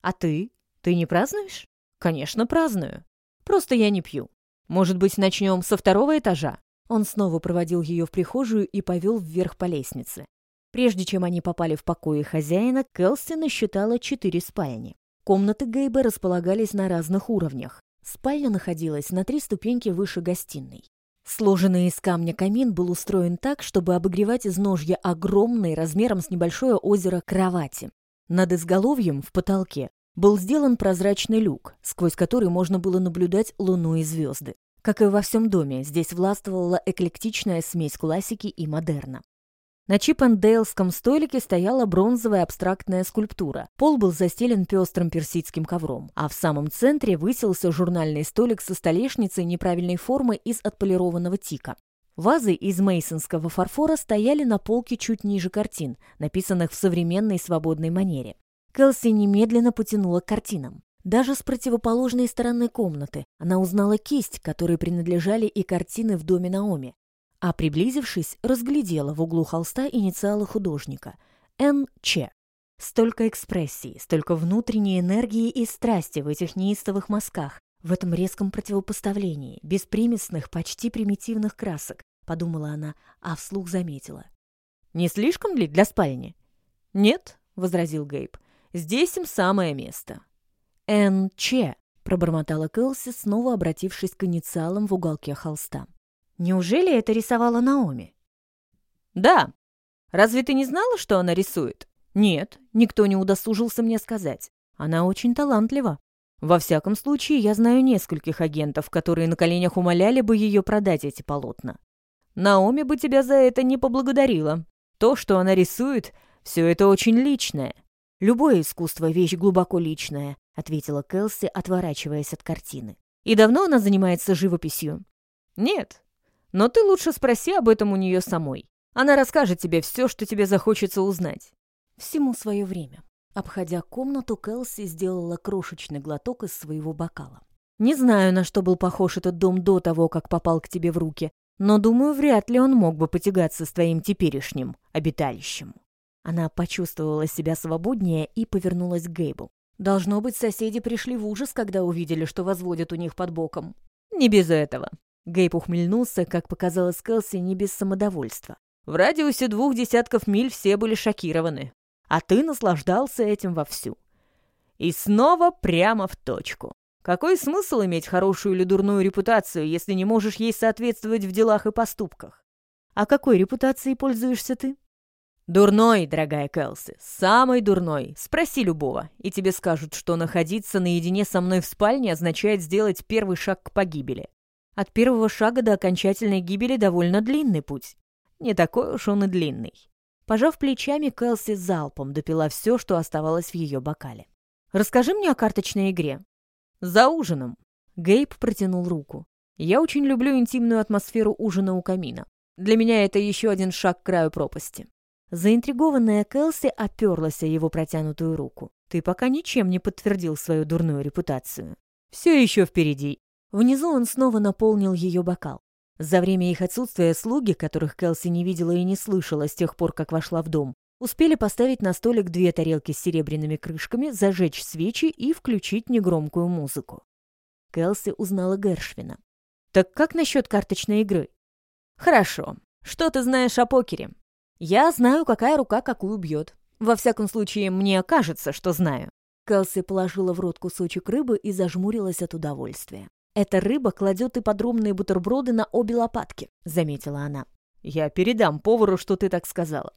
«А ты? Ты не празднуешь?» «Конечно, праздную. Просто я не пью. Может быть, начнем со второго этажа? Он снова проводил ее в прихожую и повел вверх по лестнице. Прежде чем они попали в покои хозяина, Келси насчитала четыре спальни. Комнаты Гейба располагались на разных уровнях. Спальня находилась на три ступеньки выше гостиной. Сложенный из камня камин был устроен так, чтобы обогревать из ножья огромной, размером с небольшое озеро, кровати. Над изголовьем, в потолке, был сделан прозрачный люк, сквозь который можно было наблюдать луну и звезды. Как и во всем доме, здесь властвовала эклектичная смесь классики и модерна. На чипендейлском столике стояла бронзовая абстрактная скульптура. Пол был застелен пестрым персидским ковром, а в самом центре высился журнальный столик со столешницей неправильной формы из отполированного тика. Вазы из мейсонского фарфора стояли на полке чуть ниже картин, написанных в современной свободной манере. Келси немедленно потянула к картинам. Даже с противоположной стороны комнаты она узнала кисть, которой принадлежали и картины в доме Наоми а, приблизившись, разглядела в углу холста инициалы художника — Н.Ч. Столько экспрессии, столько внутренней энергии и страсти в этих неистовых мазках, в этом резком противопоставлении, беспримесных, почти примитивных красок, подумала она, а вслух заметила. «Не слишком ли для спальни?» «Нет», — возразил Гейб, — «здесь им самое место». «Н.Ч.», — пробормотала Кэлси, снова обратившись к инициалам в уголке холста. Неужели это рисовала Наоми? Да. Разве ты не знала, что она рисует? Нет, никто не удосужился мне сказать. Она очень талантлива. Во всяком случае, я знаю нескольких агентов, которые на коленях умоляли бы ее продать эти полотна. Наоми бы тебя за это не поблагодарила. То, что она рисует, все это очень личное. Любое искусство — вещь глубоко личная, — ответила Келси, отворачиваясь от картины. И давно она занимается живописью? Нет, но ты лучше спроси об этом у нее самой. Она расскажет тебе все, что тебе захочется узнать. Всему свое время. Обходя комнату, Кэлси сделала крошечный глоток из своего бокала. «Не знаю, на что был похож этот дом до того, как попал к тебе в руки, но, думаю, вряд ли он мог бы потягаться с твоим теперешним обиталищем». Она почувствовала себя свободнее и повернулась к Гейбу. Должно быть, соседи пришли в ужас, когда увидели, что возводят у них под боком. «Не без этого. Гейб ухмыльнулся, как показалось Кэлси, не без самодовольства. В радиусе двух десятков миль все были шокированы, а ты наслаждался этим вовсю. И снова прямо в точку. Какой смысл иметь хорошую или дурную репутацию, если не можешь ей соответствовать в делах и поступках? А какой репутацией пользуешься ты? Дурной, дорогая Кэлси, самый дурной. Спроси любого, и тебе скажут, что находиться наедине со мной в спальне означает сделать первый шаг к погибели. От первого шага до окончательной гибели довольно длинный путь. Не такой уж он и длинный. Пожав плечами, Кэлси залпом допила все, что оставалось в ее бокале. «Расскажи мне о карточной игре». «За ужином». Гейб протянул руку. «Я очень люблю интимную атмосферу ужина у камина. Для меня это еще один шаг к краю пропасти». Заинтригованная Кэлси оперлась о его протянутую руку. «Ты пока ничем не подтвердил свою дурную репутацию. Все еще впереди, Внизу он снова наполнил ее бокал. За время их отсутствия слуги, которых Келси не видела и не слышала с тех пор, как вошла в дом, успели поставить на столик две тарелки с серебряными крышками, зажечь свечи и включить негромкую музыку. Келси узнала Гершвина. «Так как насчет карточной игры?» «Хорошо. Что ты знаешь о покере?» «Я знаю, какая рука какую бьет. Во всяком случае, мне кажется, что знаю». Келси положила в рот кусочек рыбы и зажмурилась от удовольствия. «Эта рыба кладет и подробные бутерброды на обе лопатки», — заметила она. «Я передам повару, что ты так сказала».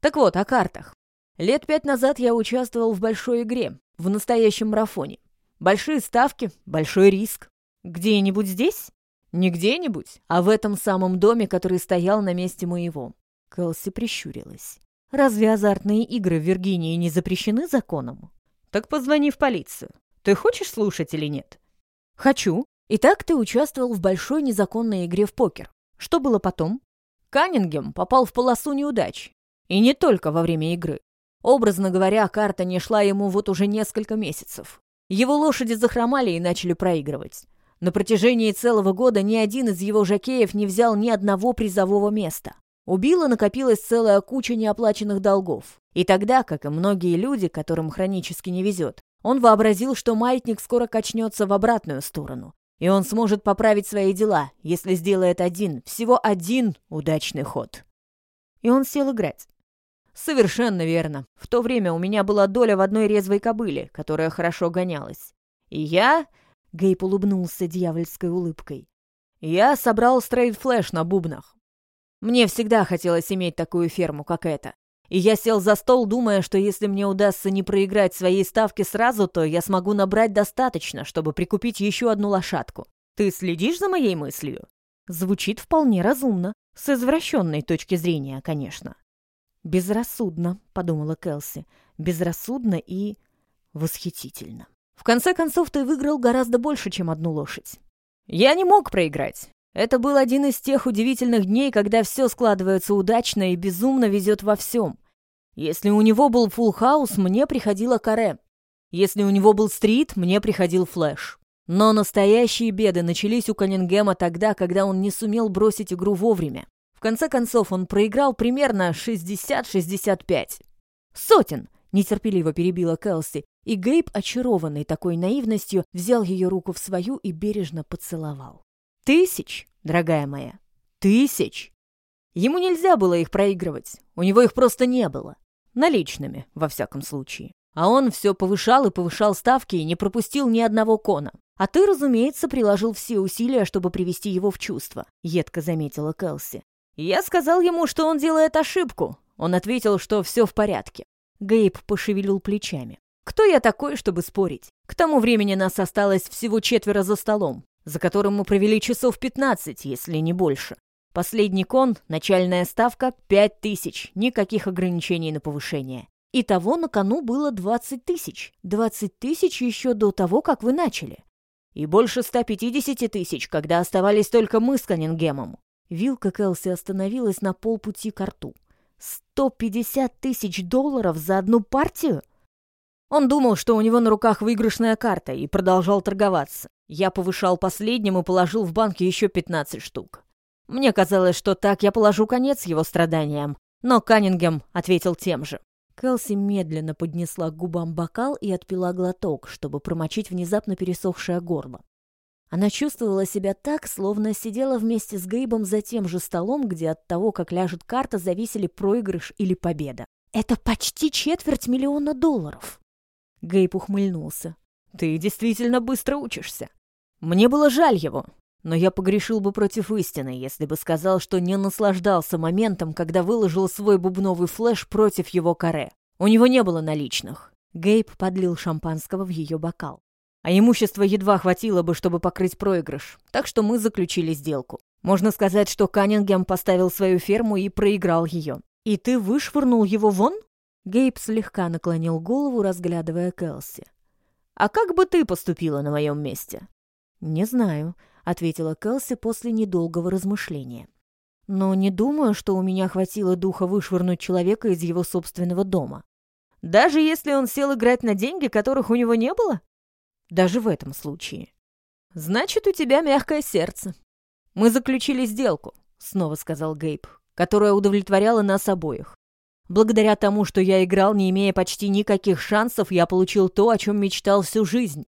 «Так вот, о картах. Лет пять назад я участвовал в большой игре, в настоящем марафоне. Большие ставки, большой риск. Где-нибудь здесь? Не где-нибудь, а в этом самом доме, который стоял на месте моего». Кэлси прищурилась. «Разве азартные игры в Виргинии не запрещены законом?» «Так позвони в полицию. Ты хочешь слушать или нет?» «Хочу. Итак, ты участвовал в большой незаконной игре в покер. Что было потом? Каннингем попал в полосу неудач. И не только во время игры. Образно говоря, карта не шла ему вот уже несколько месяцев. Его лошади захромали и начали проигрывать. На протяжении целого года ни один из его жакеев не взял ни одного призового места. У Билла накопилась целая куча неоплаченных долгов. И тогда, как и многие люди, которым хронически не везет, он вообразил, что маятник скоро качнется в обратную сторону, И он сможет поправить свои дела, если сделает один, всего один удачный ход. И он сел играть. Совершенно верно. В то время у меня была доля в одной резвой кобыле, которая хорошо гонялась. И я... Гейб улыбнулся дьявольской улыбкой. Я собрал стрейт-флэш на бубнах. Мне всегда хотелось иметь такую ферму, как эта. И я сел за стол, думая, что если мне удастся не проиграть своей ставки сразу, то я смогу набрать достаточно, чтобы прикупить еще одну лошадку. Ты следишь за моей мыслью? Звучит вполне разумно. С извращенной точки зрения, конечно. «Безрассудно», — подумала Келси. «Безрассудно и восхитительно». В конце концов, ты выиграл гораздо больше, чем одну лошадь. Я не мог проиграть. Это был один из тех удивительных дней, когда все складывается удачно и безумно везет во всем. Если у него был фулл хаус, мне приходило каре. Если у него был стрит, мне приходил флэш. Но настоящие беды начались у Каннингема тогда, когда он не сумел бросить игру вовремя. В конце концов, он проиграл примерно 60-65. «Сотен!» — нетерпеливо перебила Кэлси, и Гейб, очарованный такой наивностью, взял ее руку в свою и бережно поцеловал. «Тысяч, дорогая моя, тысяч!» Ему нельзя было их проигрывать, у него их просто не было. Наличными, во всяком случае. А он все повышал и повышал ставки и не пропустил ни одного кона. А ты, разумеется, приложил все усилия, чтобы привести его в чувство, едко заметила Келси. Я сказал ему, что он делает ошибку. Он ответил, что все в порядке. Гейб пошевелил плечами. Кто я такой, чтобы спорить? К тому времени нас осталось всего четверо за столом, за которым мы провели часов пятнадцать, если не больше. Последний кон, начальная ставка — пять тысяч, никаких ограничений на повышение. Итого на кону было двадцать тысяч. Двадцать тысяч еще до того, как вы начали. И больше ста пятидесяти тысяч, когда оставались только мы с Каннингемом. Вилка Келси остановилась на полпути к рту. Сто пятьдесят тысяч долларов за одну партию? Он думал, что у него на руках выигрышная карта, и продолжал торговаться. Я повышал последним и положил в банке еще пятнадцать штук. Мне казалось, что так я положу конец его страданиям, но Каннингем ответил тем же. Кэлси медленно поднесла к губам бокал и отпила глоток, чтобы промочить внезапно пересохшее горло. Она чувствовала себя так, словно сидела вместе с Гейбом за тем же столом, где от того, как ляжет карта, зависели проигрыш или победа. «Это почти четверть миллиона долларов!» Гейб ухмыльнулся. «Ты действительно быстро учишься. Мне было жаль его, но я погрешил бы против истины, если бы сказал, что не наслаждался моментом, когда выложил свой бубновый флеш против его каре. У него не было наличных. Гейб подлил шампанского в ее бокал. А имущества едва хватило бы, чтобы покрыть проигрыш, так что мы заключили сделку. Можно сказать, что Каннингем поставил свою ферму и проиграл ее. И ты вышвырнул его вон? Гейб слегка наклонил голову, разглядывая Келси. «А как бы ты поступила на моем месте?» «Не знаю», — ответила Келси после недолгого размышления. «Но не думаю, что у меня хватило духа вышвырнуть человека из его собственного дома. Даже если он сел играть на деньги, которых у него не было? Даже в этом случае. Значит, у тебя мягкое сердце. Мы заключили сделку, снова сказал Гейб, которая удовлетворяла нас обоих. Благодаря тому, что я играл, не имея почти никаких шансов, я получил то, о чем мечтал всю жизнь.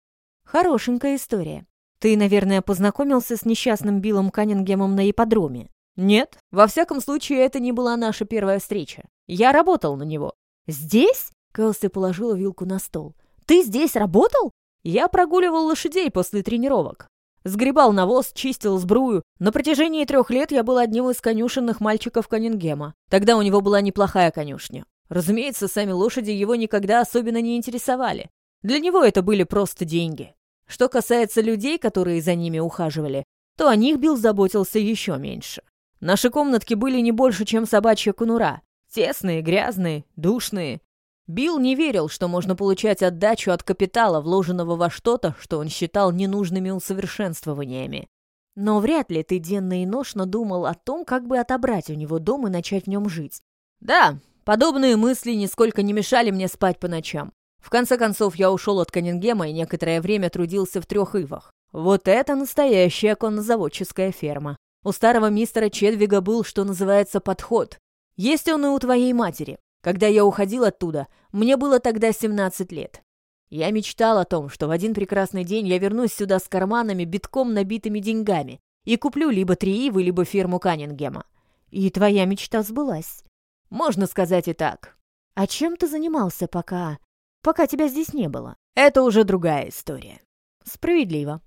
Хорошенькая история. Ты, наверное, познакомился с несчастным Биллом Каннингемом на ипподроме. Нет, во всяком случае, это не была наша первая встреча. Я работал на него. Здесь? Кэлси положила вилку на стол. Ты здесь работал? Я прогуливал лошадей после тренировок. Сгребал навоз, чистил сбрую. На протяжении трех лет я был одним из конюшенных мальчиков Каннингема. Тогда у него была неплохая конюшня. Разумеется, сами лошади его никогда особенно не интересовали. Для него это были просто деньги. Что касается людей, которые за ними ухаживали, то о них Билл заботился еще меньше. Наши комнатки были не больше, чем собачья конура. Тесные, грязные, душные. Билл не верил, что можно получать отдачу от капитала, вложенного во что-то, что он считал ненужными усовершенствованиями. Но вряд ли ты денно и ношно думал о том, как бы отобрать у него дом и начать в нем жить. Да, подобные мысли нисколько не мешали мне спать по ночам. В конце концов, я ушел от Каннингема и некоторое время трудился в трех ивах. Вот это настоящая коннозаводческая ферма. У старого мистера Чедвига был, что называется, подход. Есть он и у твоей матери. Когда я уходил оттуда, мне было тогда 17 лет. Я мечтал о том, что в один прекрасный день я вернусь сюда с карманами, битком набитыми деньгами, и куплю либо Триивы, либо ферму Каннингема. И твоя мечта сбылась. Можно сказать и так. А чем ты занимался пока... пока тебя здесь не было? Это уже другая история. Справедливо.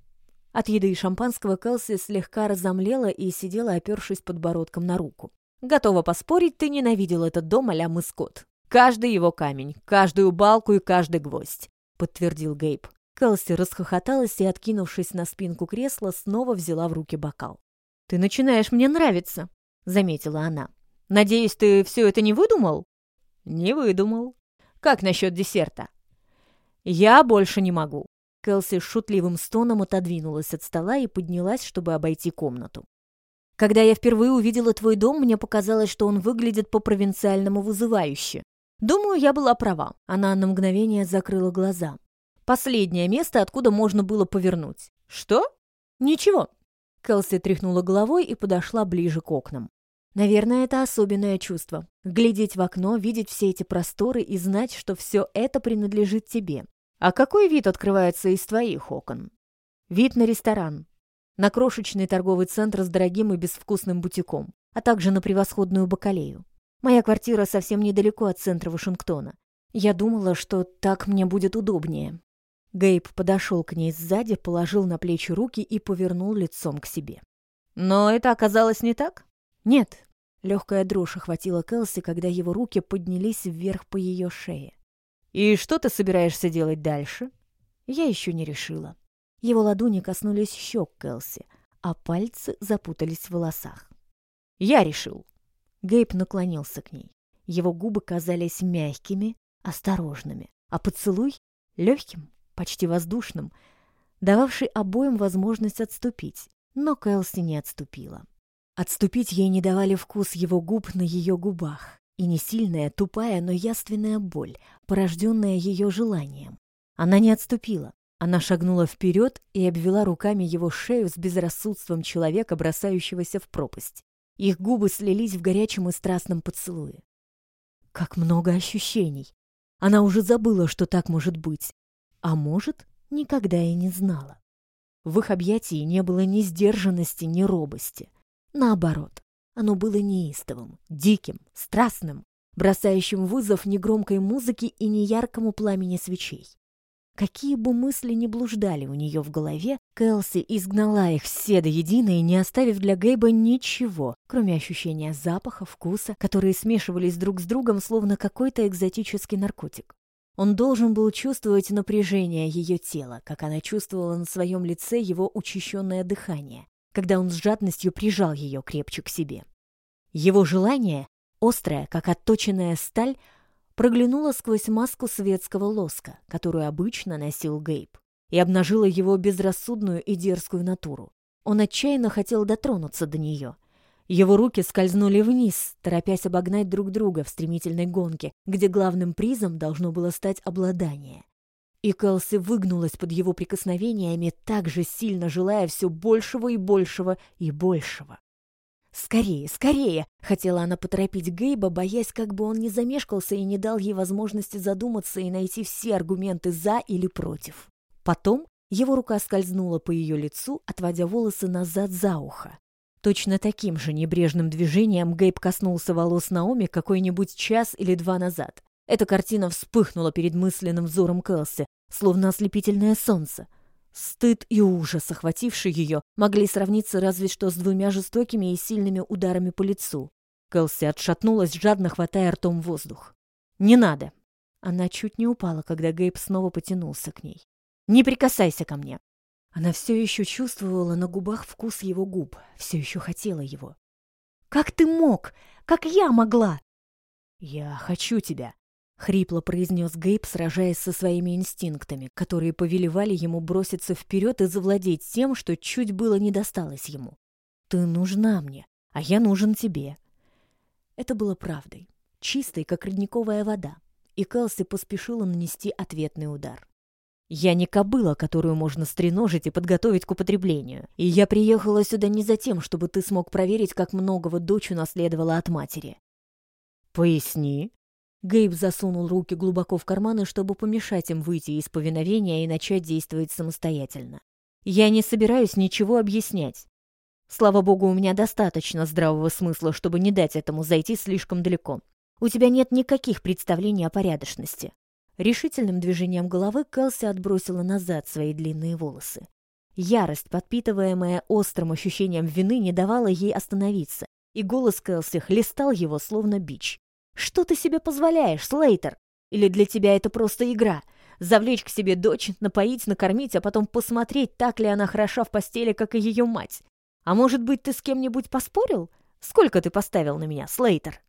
От еды и шампанского Кэлси слегка разомлела и сидела, опершись подбородком на руку. Готова поспорить, ты ненавидел этот дом а-ля Мыскот. Каждый его камень, каждую балку и каждый гвоздь, подтвердил Гейб. Кэлси расхохоталась и, откинувшись на спинку кресла, снова взяла в руки бокал. «Ты начинаешь мне нравиться», — заметила она. «Надеюсь, ты все это не выдумал?» «Не выдумал. Как насчет десерта?» «Я больше не могу». Кэлси с шутливым стоном отодвинулась от стола и поднялась, чтобы обойти комнату. Когда я впервые увидела твой дом, мне показалось, что он выглядит по-провинциальному вызывающе. Думаю, я была права. Она на мгновение закрыла глаза. Последнее место, откуда можно было повернуть. Что? Ничего. Кэлси тряхнула головой и подошла ближе к окнам. Наверное, это особенное чувство. Глядеть в окно, видеть все эти просторы и знать, что все это принадлежит тебе. А какой вид открывается из твоих окон? Вид на ресторан, на крошечный торговый центр с дорогим и безвкусным бутиком, а также на превосходную бакалею. Моя квартира совсем недалеко от центра Вашингтона. Я думала, что так мне будет удобнее. Гейб подошел к ней сзади, положил на плечи руки и повернул лицом к себе. Но это оказалось не так? Нет. Легкая дрожь охватила Кэлси, когда его руки поднялись вверх по ее шее. «И что ты собираешься делать дальше?» Я еще не решила. Его ладони коснулись щек Кэлси, а пальцы запутались в волосах. «Я решил». Гейб наклонился к ней. Его губы казались мягкими, осторожными, а поцелуй — легким, почти воздушным, дававший обоим возможность отступить, но Кэлси не отступила. Отступить ей не давали вкус его губ на ее губах и не сильная, тупая, но яственная боль, порожденная ее желанием. Она не отступила, она шагнула вперед и обвела руками его шею с безрассудством человека, бросающегося в пропасть. Их губы слились в горячем и страстном поцелуе. Как много ощущений! Она уже забыла, что так может быть. А может, никогда и не знала. В их объятии не было ни сдержанности, ни робости. Наоборот, оно было неистовым, диким, страстным, бросающим вызов негромкой музыке и неяркому пламени свечей. Какие бы мысли ни блуждали у нее в голове, Кэлси изгнала их все до единой, не оставив для Гейба ничего, кроме ощущения запаха, вкуса, которые смешивались друг с другом, словно какой-то экзотический наркотик. Он должен был чувствовать напряжение ее тела, как она чувствовала на своем лице его учащенное дыхание, когда он с жадностью прижал ее крепче к себе. Его желание, острое, как отточенная сталь, проглянула сквозь маску светского лоска, которую обычно носил Гейб, и обнажила его безрассудную и дерзкую натуру. Он отчаянно хотел дотронуться до нее. Его руки скользнули вниз, торопясь обогнать друг друга в стремительной гонке, где главным призом должно было стать обладание. И Кэлси выгнулась под его прикосновениями, так же сильно желая все большего и большего и большего. «Скорее, скорее!» — хотела она поторопить Гейба, боясь, как бы он не замешкался и не дал ей возможности задуматься и найти все аргументы «за» или «против». Потом его рука скользнула по ее лицу, отводя волосы назад за ухо. Точно таким же небрежным движением Гейб коснулся волос Наоми какой-нибудь час или два назад. Эта картина вспыхнула перед мысленным взором Кэлси, словно ослепительное солнце — Стыд и ужас, охватившие ее, могли сравниться разве что с двумя жестокими и сильными ударами по лицу. Кэлси отшатнулась, жадно хватая ртом воздух. «Не надо!» Она чуть не упала, когда Гейб снова потянулся к ней. «Не прикасайся ко мне!» Она все еще чувствовала на губах вкус его губ, все еще хотела его. «Как ты мог? Как я могла?» «Я хочу тебя!» Хрипло произнес Гейб, сражаясь со своими инстинктами, которые повелевали ему броситься вперед и завладеть тем, что чуть было не досталось ему. «Ты нужна мне, а я нужен тебе». Это было правдой, чистой, как родниковая вода, и Кэлси поспешила нанести ответный удар. «Я не кобыла, которую можно стреножить и подготовить к употреблению, и я приехала сюда не за тем, чтобы ты смог проверить, как многого дочь унаследовала от матери». «Поясни», Гейб засунул руки глубоко в карманы, чтобы помешать им выйти из повиновения и начать действовать самостоятельно. «Я не собираюсь ничего объяснять. Слава богу, у меня достаточно здравого смысла, чтобы не дать этому зайти слишком далеко. У тебя нет никаких представлений о порядочности». Решительным движением головы Кэлси отбросила назад свои длинные волосы. Ярость, подпитываемая острым ощущением вины, не давала ей остановиться, и голос Кэлси хлестал его, словно бич. «Что ты себе позволяешь, Слейтер? Или для тебя это просто игра? Завлечь к себе дочь, напоить, накормить, а потом посмотреть, так ли она хороша в постели, как и ее мать? А может быть, ты с кем-нибудь поспорил? Сколько ты поставил на меня, Слейтер?»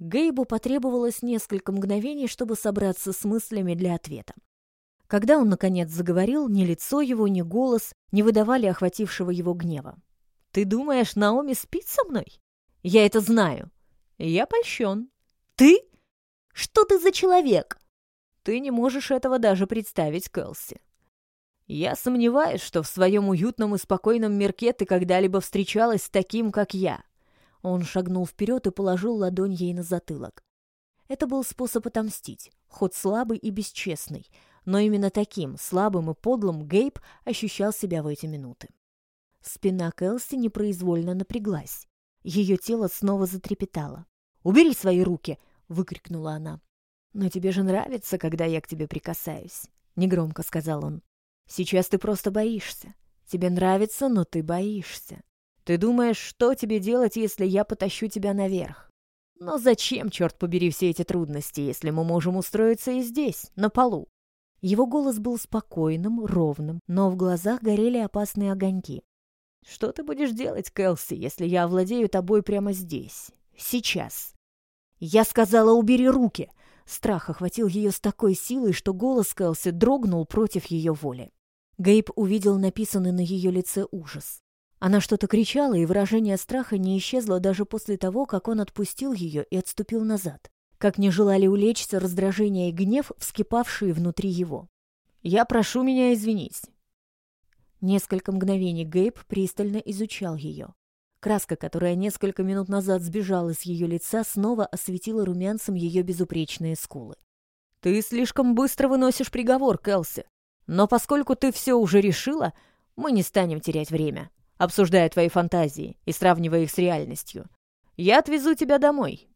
Гейбу потребовалось несколько мгновений, чтобы собраться с мыслями для ответа. Когда он, наконец, заговорил, ни лицо его, ни голос не выдавали охватившего его гнева. «Ты думаешь, Наоми спит со мной? Я это знаю. Я польщен. Ты? Что ты за человек?» «Ты не можешь этого даже представить, Кэлси. Я сомневаюсь, что в своем уютном и спокойном мирке ты когда-либо встречалась с таким, как я». Он шагнул вперед и положил ладонь ей на затылок. Это был способ отомстить, ход слабый и бесчестный, но именно таким, слабым и подлым, Гейб ощущал себя в эти минуты. Спина Кэлси непроизвольно напряглась. Ее тело снова затрепетало. «Убери свои руки!» — выкрикнула она. «Но тебе же нравится, когда я к тебе прикасаюсь», — негромко сказал он. «Сейчас ты просто боишься. Тебе нравится, но ты боишься. Ты думаешь, что тебе делать, если я потащу тебя наверх? Но зачем, черт побери, все эти трудности, если мы можем устроиться и здесь, на полу? Его голос был спокойным, ровным, но в глазах горели опасные огоньки. «Что ты будешь делать, Кэлси, если я овладею тобой прямо здесь? Сейчас?» «Я сказала, убери руки!» Страх охватил ее с такой силой, что голос Кэлси дрогнул против ее воли. Гейб увидел написанный на ее лице ужас. Она что-то кричала, и выражение страха не исчезло даже после того, как он отпустил ее и отступил назад как не желали улечься раздражение и гнев, вскипавшие внутри его. «Я прошу меня извинить». Несколько мгновений Гейб пристально изучал ее. Краска, которая несколько минут назад сбежала с ее лица, снова осветила румянцем ее безупречные скулы. «Ты слишком быстро выносишь приговор, Кэлси. Но поскольку ты все уже решила, мы не станем терять время, обсуждая твои фантазии и сравнивая их с реальностью. Я отвезу тебя домой,